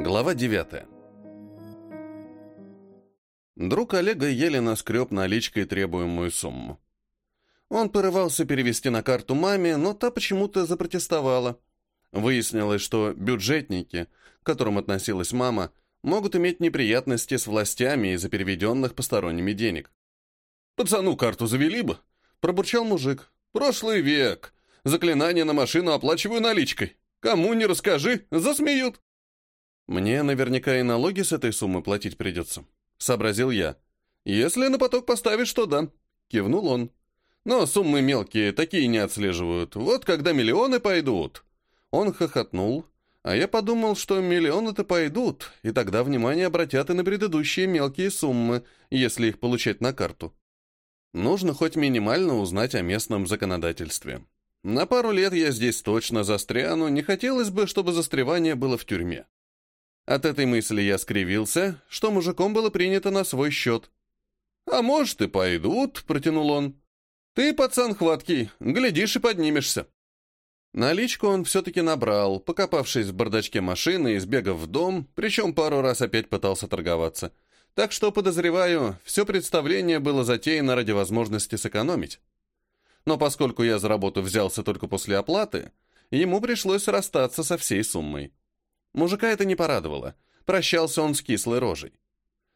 Глава 9. Друг Олега еле наскреб наличкой требуемую сумму. Он порывался перевести на карту маме, но та почему-то запротестовала. Выяснилось, что бюджетники, к которым относилась мама, могут иметь неприятности с властями из-за переведенных посторонними денег. «Пацану карту завели бы», — пробурчал мужик. «Прошлый век. Заклинание на машину оплачиваю наличкой. Кому не расскажи, засмеют». «Мне наверняка и налоги с этой суммы платить придется», — сообразил я. «Если на поток поставишь, то да», — кивнул он. «Но суммы мелкие, такие не отслеживают. Вот когда миллионы пойдут». Он хохотнул, а я подумал, что миллионы-то пойдут, и тогда внимание обратят и на предыдущие мелкие суммы, если их получать на карту. Нужно хоть минимально узнать о местном законодательстве. На пару лет я здесь точно застряну, не хотелось бы, чтобы застревание было в тюрьме. От этой мысли я скривился, что мужиком было принято на свой счет. «А может, и пойдут», — протянул он. «Ты, пацан, хваткий, глядишь и поднимешься». Наличку он все-таки набрал, покопавшись в бардачке машины и сбегав в дом, причем пару раз опять пытался торговаться. Так что, подозреваю, все представление было затеяно ради возможности сэкономить. Но поскольку я за работу взялся только после оплаты, ему пришлось расстаться со всей суммой. Мужика это не порадовало. Прощался он с кислой рожей.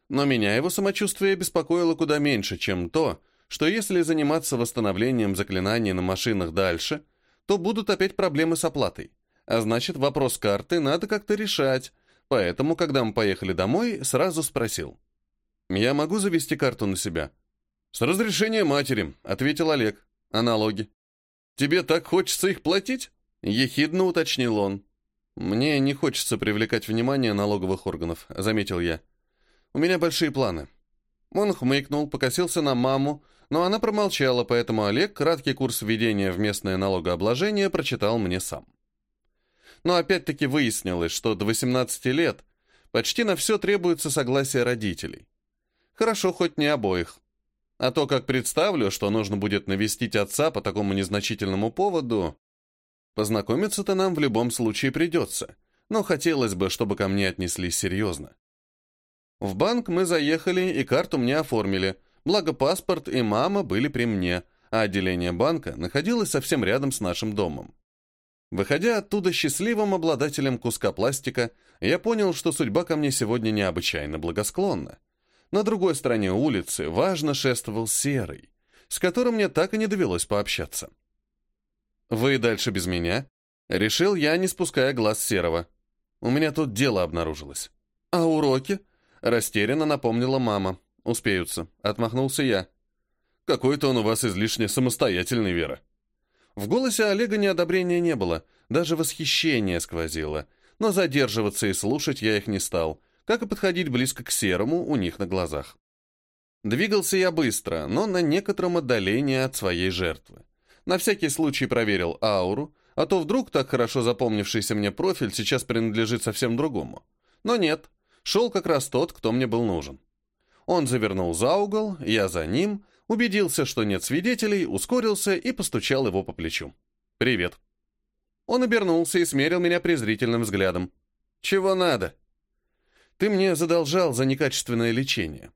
Но меня его самочувствие беспокоило куда меньше, чем то, что если заниматься восстановлением заклинаний на машинах дальше – то будут опять проблемы с оплатой. А значит, вопрос карты надо как-то решать. Поэтому, когда мы поехали домой, сразу спросил. «Я могу завести карту на себя?» «С разрешения матери», — ответил Олег. «А налоги?» «Тебе так хочется их платить?» — ехидно уточнил он. «Мне не хочется привлекать внимание налоговых органов», — заметил я. «У меня большие планы». Он хмыкнул, покосился на маму, но она промолчала, поэтому Олег краткий курс введения в местное налогообложение прочитал мне сам. Но опять-таки выяснилось, что до 18 лет почти на все требуется согласие родителей. Хорошо, хоть не обоих. А то, как представлю, что нужно будет навестить отца по такому незначительному поводу, познакомиться-то нам в любом случае придется, но хотелось бы, чтобы ко мне отнеслись серьезно. В банк мы заехали и карту мне оформили – Благо паспорт и мама были при мне, а отделение банка находилось совсем рядом с нашим домом. Выходя оттуда счастливым обладателем куска пластика, я понял, что судьба ко мне сегодня необычайно благосклонна. На другой стороне улицы важно шествовал Серый, с которым мне так и не довелось пообщаться. «Вы дальше без меня?» Решил я, не спуская глаз Серого. У меня тут дело обнаружилось. «А уроки?» Растерянно напомнила мама. «Успеются», — отмахнулся я. «Какой-то он у вас излишне самостоятельный, Вера». В голосе Олега неодобрения не было, даже восхищение сквозило, но задерживаться и слушать я их не стал, как и подходить близко к серому у них на глазах. Двигался я быстро, но на некотором отдалении от своей жертвы. На всякий случай проверил ауру, а то вдруг так хорошо запомнившийся мне профиль сейчас принадлежит совсем другому. Но нет, шел как раз тот, кто мне был нужен. Он завернул за угол, я за ним, убедился, что нет свидетелей, ускорился и постучал его по плечу. «Привет». Он обернулся и смерил меня презрительным взглядом. «Чего надо?» «Ты мне задолжал за некачественное лечение».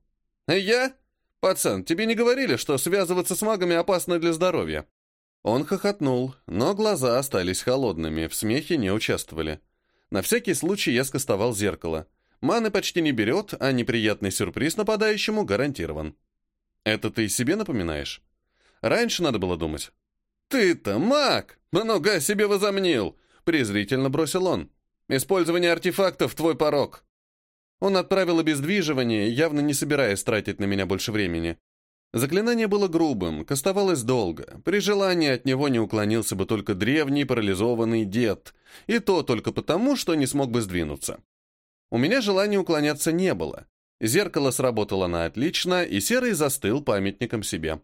«Я? Пацан, тебе не говорили, что связываться с магами опасно для здоровья?» Он хохотнул, но глаза остались холодными, в смехе не участвовали. На всякий случай я скостовал зеркало — Маны почти не берет, а неприятный сюрприз нападающему гарантирован. Это ты себе напоминаешь? Раньше надо было думать. «Ты-то маг! Много себе возомнил!» презрительно бросил он. «Использование артефактов — твой порог!» Он отправил обездвиживание, явно не собираясь тратить на меня больше времени. Заклинание было грубым, кастовалось долго. При желании от него не уклонился бы только древний парализованный дед, и то только потому, что не смог бы сдвинуться. У меня желания уклоняться не было. Зеркало сработало на отлично, и Серый застыл памятником себе.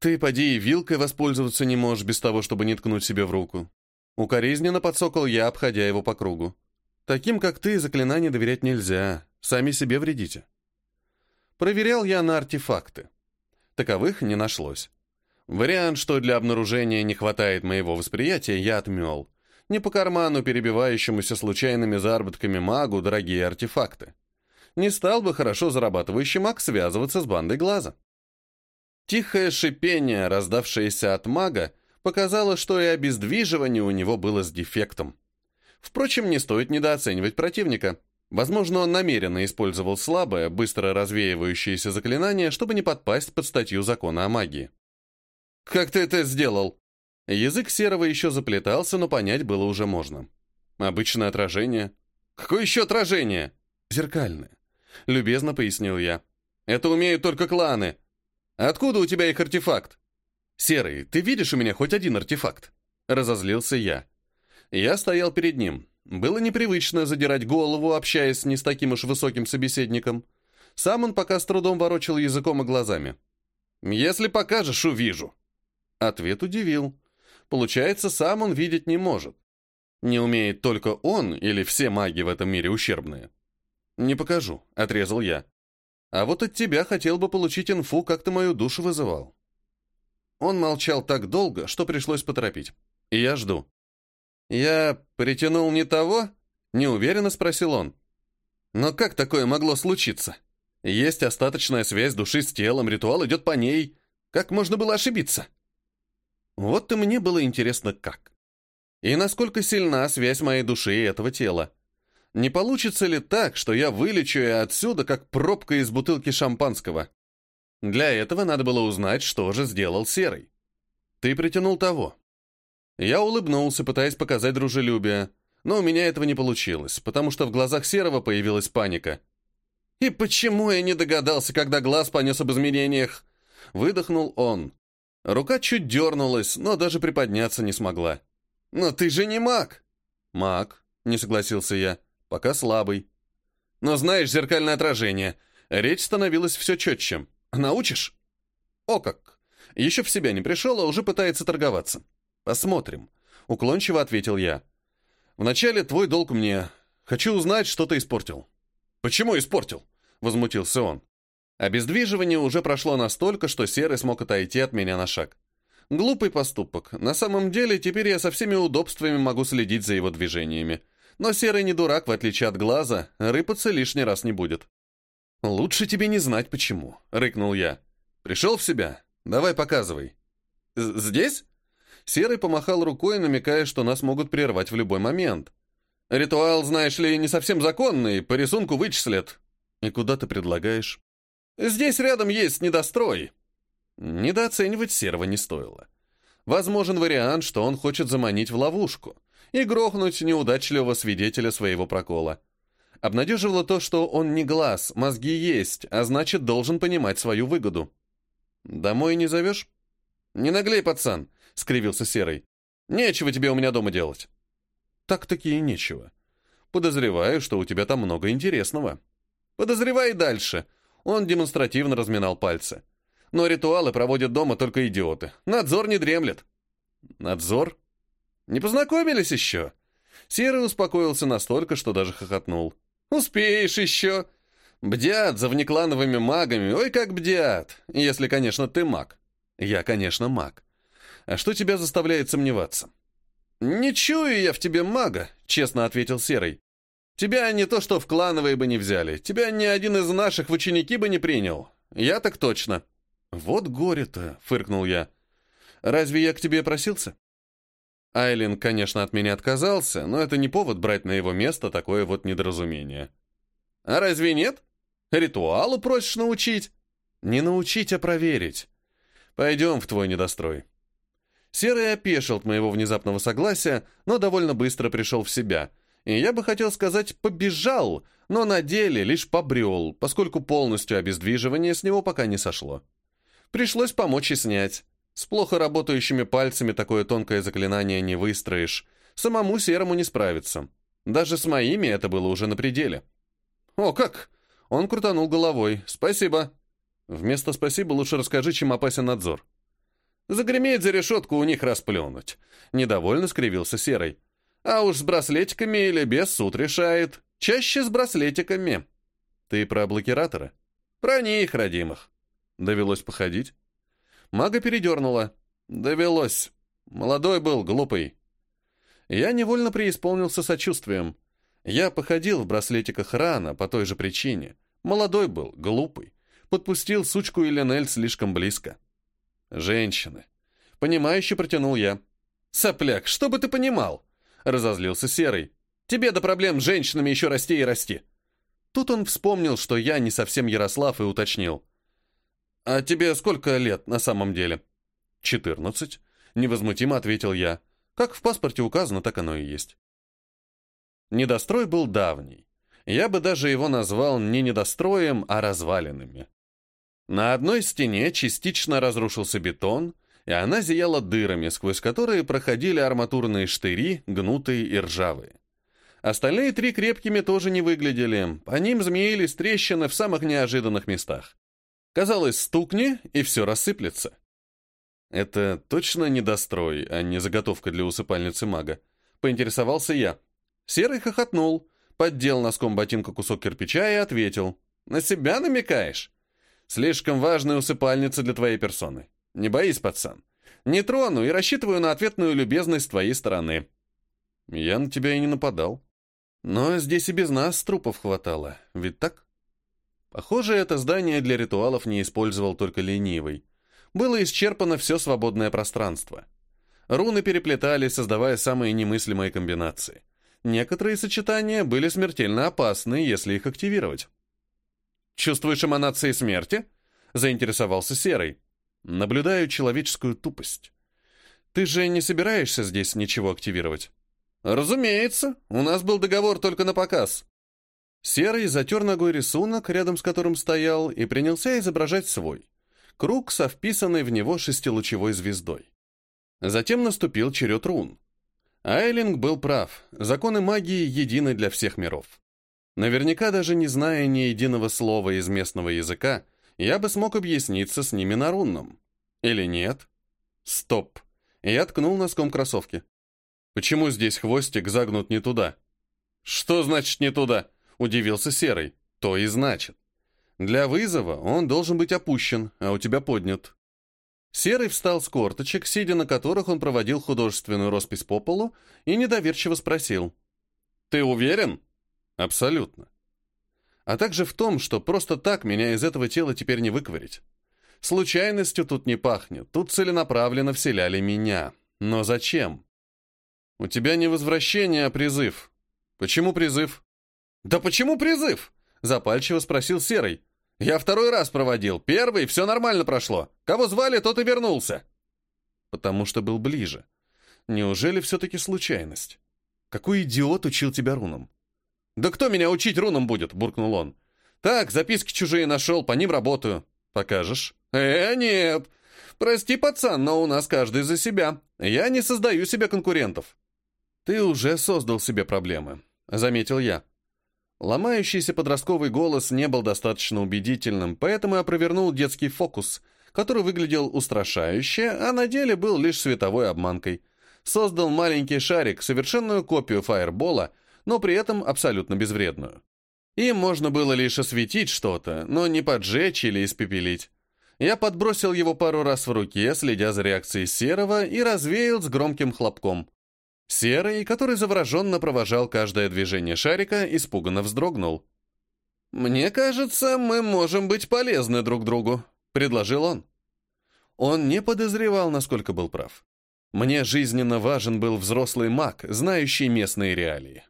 «Ты, поди, и вилкой воспользоваться не можешь без того, чтобы не ткнуть себе в руку». Укоризненно подсокол я, обходя его по кругу. «Таким, как ты, заклинания доверять нельзя. Сами себе вредите». Проверял я на артефакты. Таковых не нашлось. Вариант, что для обнаружения не хватает моего восприятия, я отмел. Не по карману перебивающемуся случайными заработками магу дорогие артефакты. Не стал бы хорошо зарабатывающий маг связываться с бандой глаза. Тихое шипение, раздавшееся от мага, показало, что и обездвиживание у него было с дефектом. Впрочем, не стоит недооценивать противника. Возможно, он намеренно использовал слабое, быстро развеивающееся заклинание, чтобы не подпасть под статью закона о магии. «Как ты это сделал?» Язык Серого еще заплетался, но понять было уже можно. «Обычное отражение». «Какое еще отражение?» «Зеркальное», — любезно пояснил я. «Это умеют только кланы. Откуда у тебя их артефакт?» «Серый, ты видишь у меня хоть один артефакт?» Разозлился я. Я стоял перед ним. Было непривычно задирать голову, общаясь не с таким уж высоким собеседником. Сам он пока с трудом ворочал языком и глазами. «Если покажешь, увижу». Ответ удивил. Получается, сам он видеть не может. Не умеет только он или все маги в этом мире ущербные. «Не покажу», — отрезал я. «А вот от тебя хотел бы получить инфу, как ты мою душу вызывал». Он молчал так долго, что пришлось поторопить. И я жду. «Я притянул не того?» — неуверенно спросил он. «Но как такое могло случиться? Есть остаточная связь души с телом, ритуал идет по ней. Как можно было ошибиться?» Вот и мне было интересно, как. И насколько сильна связь моей души и этого тела. Не получится ли так, что я вылечу ее отсюда, как пробка из бутылки шампанского? Для этого надо было узнать, что же сделал Серый. Ты притянул того. Я улыбнулся, пытаясь показать дружелюбие, но у меня этого не получилось, потому что в глазах Серого появилась паника. «И почему я не догадался, когда глаз понес об изменениях?» Выдохнул он. Рука чуть дернулась, но даже приподняться не смогла. «Но ты же не маг!» «Маг», — не согласился я, — «пока слабый». «Но знаешь, зеркальное отражение. Речь становилась все четче. Научишь? О как! Еще в себя не пришел, а уже пытается торговаться. Посмотрим. Уклончиво ответил я. Вначале твой долг мне. Хочу узнать, что ты испортил. Почему испортил? Возмутился он. Обездвиживание уже прошло настолько, что Серый смог отойти от меня на шаг. Глупый поступок. На самом деле, теперь я со всеми удобствами могу следить за его движениями. Но Серый не дурак, в отличие от глаза, рыпаться лишний раз не будет. «Лучше тебе не знать, почему», — рыкнул я. «Пришел в себя? Давай показывай». «Здесь?» Серый помахал рукой, намекая, что нас могут прервать в любой момент. «Ритуал, знаешь ли, не совсем законный, по рисунку вычислят». «И куда ты предлагаешь?» «Здесь рядом есть недострой». Недооценивать Серого не стоило. Возможен вариант, что он хочет заманить в ловушку и грохнуть неудачливого свидетеля своего прокола. Обнадеживало то, что он не глаз, мозги есть, а значит, должен понимать свою выгоду. «Домой не зовешь?» «Не наглей, пацан», — скривился Серый. «Нечего тебе у меня дома делать». «Так-таки и нечего. Подозреваю, что у тебя там много интересного». «Подозревай дальше». Он демонстративно разминал пальцы. «Но ритуалы проводят дома только идиоты. Надзор не дремлет». «Надзор?» «Не познакомились еще?» Серый успокоился настолько, что даже хохотнул. «Успеешь еще!» «Бдят за внеклановыми магами, ой, как бдят! Если, конечно, ты маг». «Я, конечно, маг. А что тебя заставляет сомневаться?» «Не чую я в тебе мага», — честно ответил Серый. «Тебя не то что в клановые бы не взяли, тебя ни один из наших в ученики бы не принял. Я так точно». «Вот горе-то», — фыркнул я. «Разве я к тебе просился?» Айлин, конечно, от меня отказался, но это не повод брать на его место такое вот недоразумение. А разве нет? Ритуалу просишь научить? Не научить, а проверить. Пойдем в твой недострой. Серый опешил от моего внезапного согласия, но довольно быстро пришел в себя. И я бы хотел сказать «побежал», но на деле лишь побрел, поскольку полностью обездвиживание с него пока не сошло. Пришлось помочь и снять. С плохо работающими пальцами такое тонкое заклинание не выстроишь. Самому серому не справиться. Даже с моими это было уже на пределе. «О, как!» Он крутанул головой. «Спасибо». Вместо «спасибо» лучше расскажи, чем опасен надзор. Загреметь за решетку у них расплюнуть. Недовольно скривился Серый. А уж с браслетиками или без суд решает. Чаще с браслетиками. Ты про блокираторы? Про них, родимых. Довелось походить? Мага передернула. Довелось. Молодой был, глупый. Я невольно преисполнился сочувствием. Я походил в браслетиках рано по той же причине. Молодой был, глупый. Подпустил сучку и Ленель слишком близко. Женщины. Понимающе протянул я. «Сопляк, что бы ты понимал?» Разозлился Серый. «Тебе до проблем с женщинами еще расти и расти». Тут он вспомнил, что я не совсем Ярослав, и уточнил. «А тебе сколько лет на самом деле?» «Четырнадцать», — невозмутимо ответил я. «Как в паспорте указано, так оно и есть». Недострой был давний. Я бы даже его назвал не недостроем, а развалинами. На одной стене частично разрушился бетон, и она зияла дырами, сквозь которые проходили арматурные штыри, гнутые и ржавые. Остальные три крепкими тоже не выглядели, по ним змеились трещины в самых неожиданных местах. Казалось, стукни, и все рассыплется. Это точно недострой, а не заготовка для усыпальницы мага. Поинтересовался я. Серый хохотнул, поддел носком ботинка кусок кирпича и ответил. «На себя намекаешь? Слишком важная усыпальница для твоей персоны. Не боись, пацан. Не трону и рассчитываю на ответную любезность с твоей стороны». «Я на тебя и не нападал. Но здесь и без нас трупов хватало, ведь так?» Похоже, это здание для ритуалов не использовал только ленивый. Было исчерпано все свободное пространство. Руны переплетались, создавая самые немыслимые комбинации. Некоторые сочетания были смертельно опасны, если их активировать. «Чувствуешь эманации смерти?» — заинтересовался Серый. «Наблюдаю человеческую тупость. Ты же не собираешься здесь ничего активировать?» «Разумеется. У нас был договор только на показ». Серый затер ногой рисунок, рядом с которым стоял, и принялся изображать свой. Круг со вписанной в него шестилучевой звездой. Затем наступил черед рун. Айлинг был прав. Законы магии едины для всех миров. Наверняка даже не зная ни единого слова из местного языка, я бы смог объясниться с ними на рунном. Или нет? Стоп. Я ткнул носком кроссовки. Почему здесь хвостик загнут не туда? Что значит не туда? Удивился Серый. То и значит. Для вызова он должен быть опущен, а у тебя поднят. Серый встал с корточек, сидя на которых он проводил художественную роспись по полу, и недоверчиво спросил. «Ты уверен?» «Абсолютно. А также в том, что просто так меня из этого тела теперь не выковырить. Случайностью тут не пахнет, тут целенаправленно вселяли меня. Но зачем?» «У тебя не возвращение, а призыв. Почему призыв?» «Да почему призыв?» — запальчиво спросил Серый. «Я второй раз проводил. Первый, все нормально прошло. Кого звали, тот и вернулся». «Потому что был ближе. Неужели все-таки случайность? Какой идиот учил тебя рунам?» «Да кто меня учить рунам будет?» — буркнул он. «Так, записки чужие нашел, по ним работаю. Покажешь?» «Э, нет. Прости, пацан, но у нас каждый за себя. Я не создаю себе конкурентов». «Ты уже создал себе проблемы», — заметил я. Ломающийся подростковый голос не был достаточно убедительным, поэтому я провернул детский фокус, который выглядел устрашающе, а на деле был лишь световой обманкой. Создал маленький шарик, совершенную копию фаербола, но при этом абсолютно безвредную. Им можно было лишь осветить что-то, но не поджечь или испепелить. Я подбросил его пару раз в руке, следя за реакцией серого, и развеял с громким хлопком. Серый, который завороженно провожал каждое движение шарика, испуганно вздрогнул. «Мне кажется, мы можем быть полезны друг другу», — предложил он. Он не подозревал, насколько был прав. Мне жизненно важен был взрослый маг, знающий местные реалии.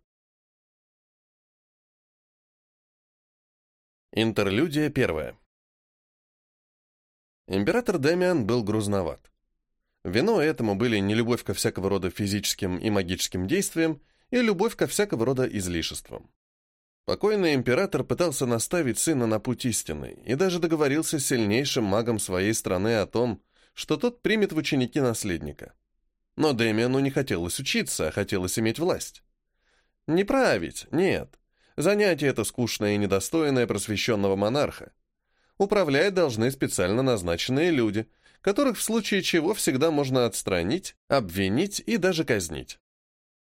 Интерлюдия первая. Император Демиан был грузноват. Вино этому были не любовь ко всякого рода физическим и магическим действиям и любовь ко всякого рода излишествам. Покойный император пытался наставить сына на путь истины и даже договорился с сильнейшим магом своей страны о том, что тот примет в ученики наследника. Но Дэмиану не хотелось учиться, а хотелось иметь власть. Не править, нет. Занятие это скучное и недостойное просвещенного монарха. Управлять должны специально назначенные люди – которых в случае чего всегда можно отстранить, обвинить и даже казнить.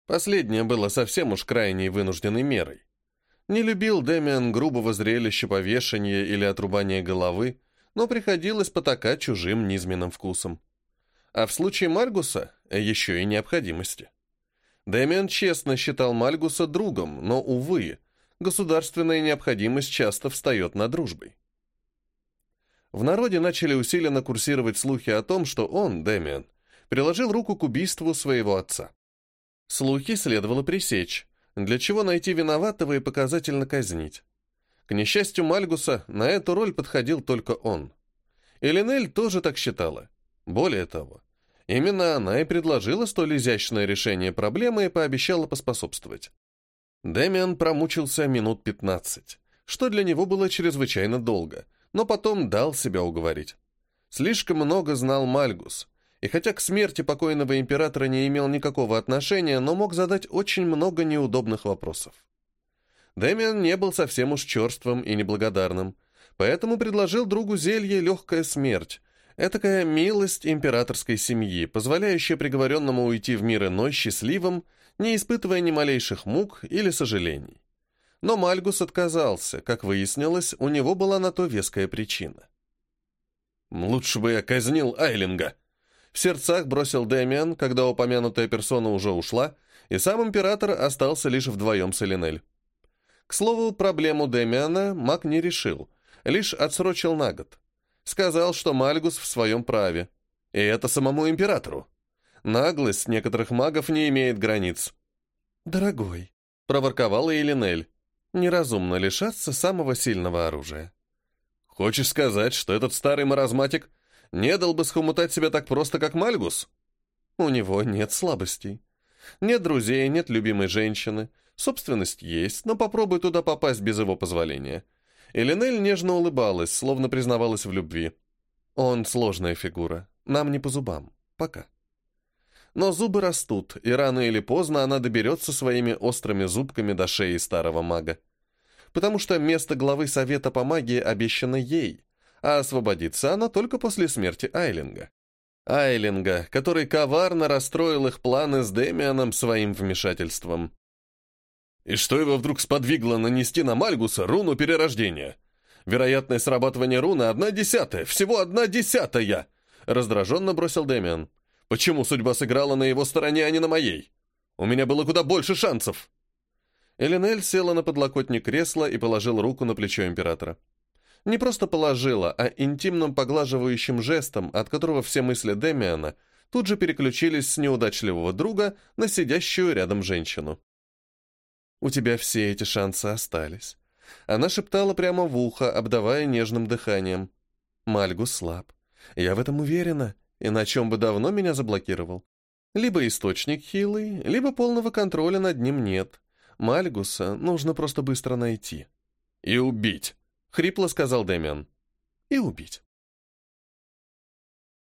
Последнее было совсем уж крайней вынужденной мерой. Не любил Дэмиан грубого зрелища повешения или отрубания головы, но приходилось потакать чужим низменным вкусом. А в случае Маргуса еще и необходимости. Дэмиан честно считал Мальгуса другом, но, увы, государственная необходимость часто встает на дружбой. В народе начали усиленно курсировать слухи о том, что он, Дэмиан, приложил руку к убийству своего отца. Слухи следовало пресечь, для чего найти виноватого и показательно казнить. К несчастью Мальгуса, на эту роль подходил только он. Элинель тоже так считала. Более того, именно она и предложила столь изящное решение проблемы и пообещала поспособствовать. Дэмиан промучился минут 15, что для него было чрезвычайно долго, но потом дал себя уговорить. Слишком много знал Мальгус, и хотя к смерти покойного императора не имел никакого отношения, но мог задать очень много неудобных вопросов. Дэмиан не был совсем уж черствым и неблагодарным, поэтому предложил другу зелье «Легкая смерть», этакая милость императорской семьи, позволяющая приговоренному уйти в мир иной счастливым, не испытывая ни малейших мук или сожалений. Но Мальгус отказался, как выяснилось, у него была на то веская причина. «Лучше бы я казнил Айлинга», в сердцах бросил Дэмиан, когда упомянутая персона уже ушла, и сам император остался лишь вдвоем с Элинель. К слову, проблему Дэмиана маг не решил, лишь отсрочил на год. Сказал, что Мальгус в своем праве. И это самому императору. Наглость некоторых магов не имеет границ. «Дорогой», — проворковала Элинель, — «неразумно лишаться самого сильного оружия». «Хочешь сказать, что этот старый маразматик не дал бы схомутать себя так просто, как Мальгус. У него нет слабостей. Нет друзей, нет любимой женщины. Собственность есть, но попробуй туда попасть без его позволения. Элинель нежно улыбалась, словно признавалась в любви. Он сложная фигура. Нам не по зубам. Пока. Но зубы растут, и рано или поздно она доберется своими острыми зубками до шеи старого мага. Потому что место главы Совета по магии обещано ей, а освободится она только после смерти Айлинга. Айлинга, который коварно расстроил их планы с Демианом своим вмешательством. И что его вдруг сподвигло нанести на Мальгуса руну перерождения? Вероятность срабатывания руны одна десятая, всего одна десятая! Раздраженно бросил Демиан. Почему судьба сыграла на его стороне, а не на моей? У меня было куда больше шансов. Элинель села на подлокотник кресла и положил руку на плечо императора. Не просто положила, а интимным поглаживающим жестом, от которого все мысли Демиана тут же переключились с неудачливого друга на сидящую рядом женщину. «У тебя все эти шансы остались». Она шептала прямо в ухо, обдавая нежным дыханием. «Мальгус слаб. Я в этом уверена, иначе он бы давно меня заблокировал. Либо источник хилый, либо полного контроля над ним нет. Мальгуса нужно просто быстро найти». «И убить», — хрипло сказал Дэмиан. «И убить».